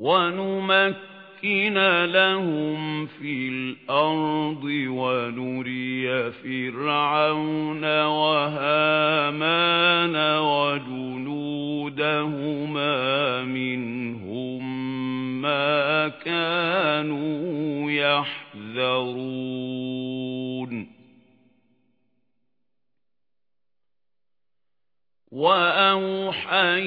وَنُمَكِّنَ لَهُمْ فِي الْأَرْضِ وَنُرِيَ فِرْعَوْنَ وَهَامَانَ وَجُنُودَهُمَا مِنْهُم مَّا كَانُوا يَحْذَرُونَ وَأَوْحَيْنَا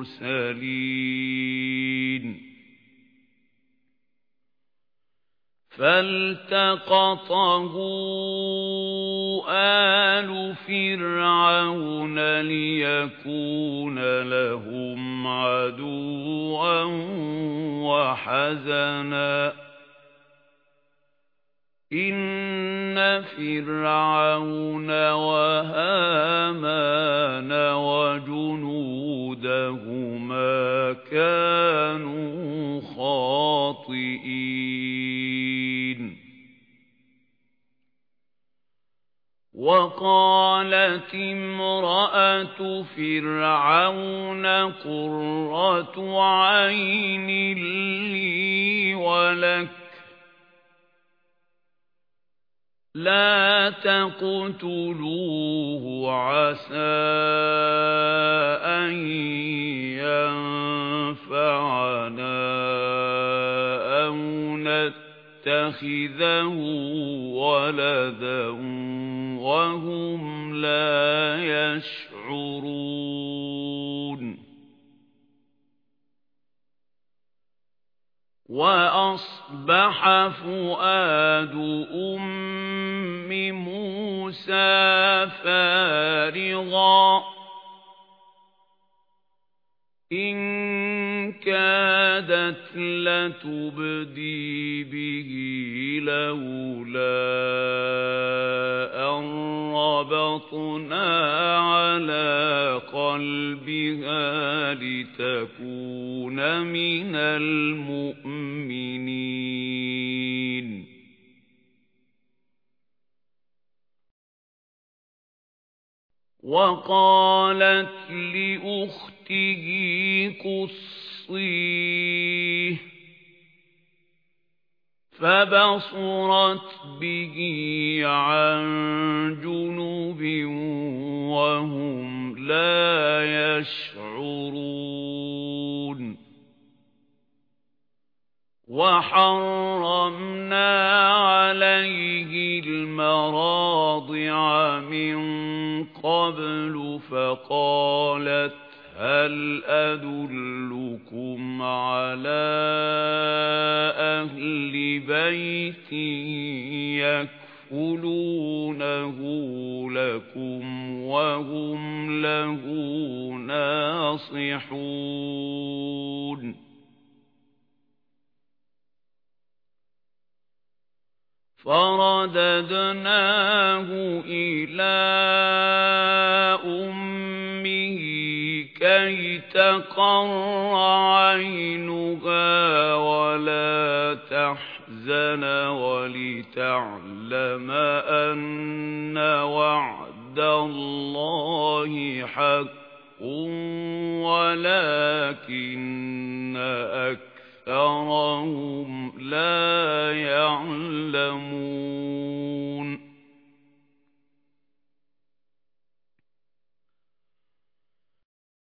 الْمُرْسَلِينَ. فَالْتَقَطَهُ آلُ فِرْعَوْنَ لِيَكُونَ لَهُمْ عَدُوًّا وَحَزَنًا. إِنَّ فِرْعَوْنَ وَهَامَانَ خَاطِئِينَ وَقَالَتِ امْرَأَتُ فِرْعَوْنَ قُرَّةُ عَيْنٍ لِّي وَلَكَ. لَا تَقْتُلُوهُ عَسَىٰ أَن يَنفَعَنَا نَتَّخِذَهُ وَلَدًا وَهُمْ لَا يَشْعُرُونَ وَأَصْبَحَ فُؤَادُ أُمِّ مُوسَى فَارِغًا إِن كَادَتْ لَتُبْدِي بِهِ لَوْلَا أَن رَّبَطْنَا عَلَى قَلْبِهَا لِتَكُونَ مِنَ الْمُؤْمِنِينَ. وَقَالَتْ لِأُخْتِهِ قُصِّيهِ فَبَصُرَتْ بِهِ عَن جُنُبٍ وَهُمْ لَا يَشْعُرُونَ. وَحَرَّمْنَا عَلَيْهِ الْمَرَاضِعَ مِن قَبْلُ فَقَالَتْ هَلْ أَدُلُّكُمْ عَلَى أَهْلِ بَيْتٍ يَكْفُلُونَهُ لَكُمْ وَهُمْ لَهُ نَاصِحُونَ. فَرَدَدْنَاهُ إِلَى أُمِّهِ كَيْ تَقَرَّ عَيْنُهَا تَحْزَنَ وَلِتَعْلَمَ أَنَّ وَعْدَ اللَّهِ حَقٌّ وَلَكِنَّ أَكْثَرَهُمْ لَا يَعْلَمُونَ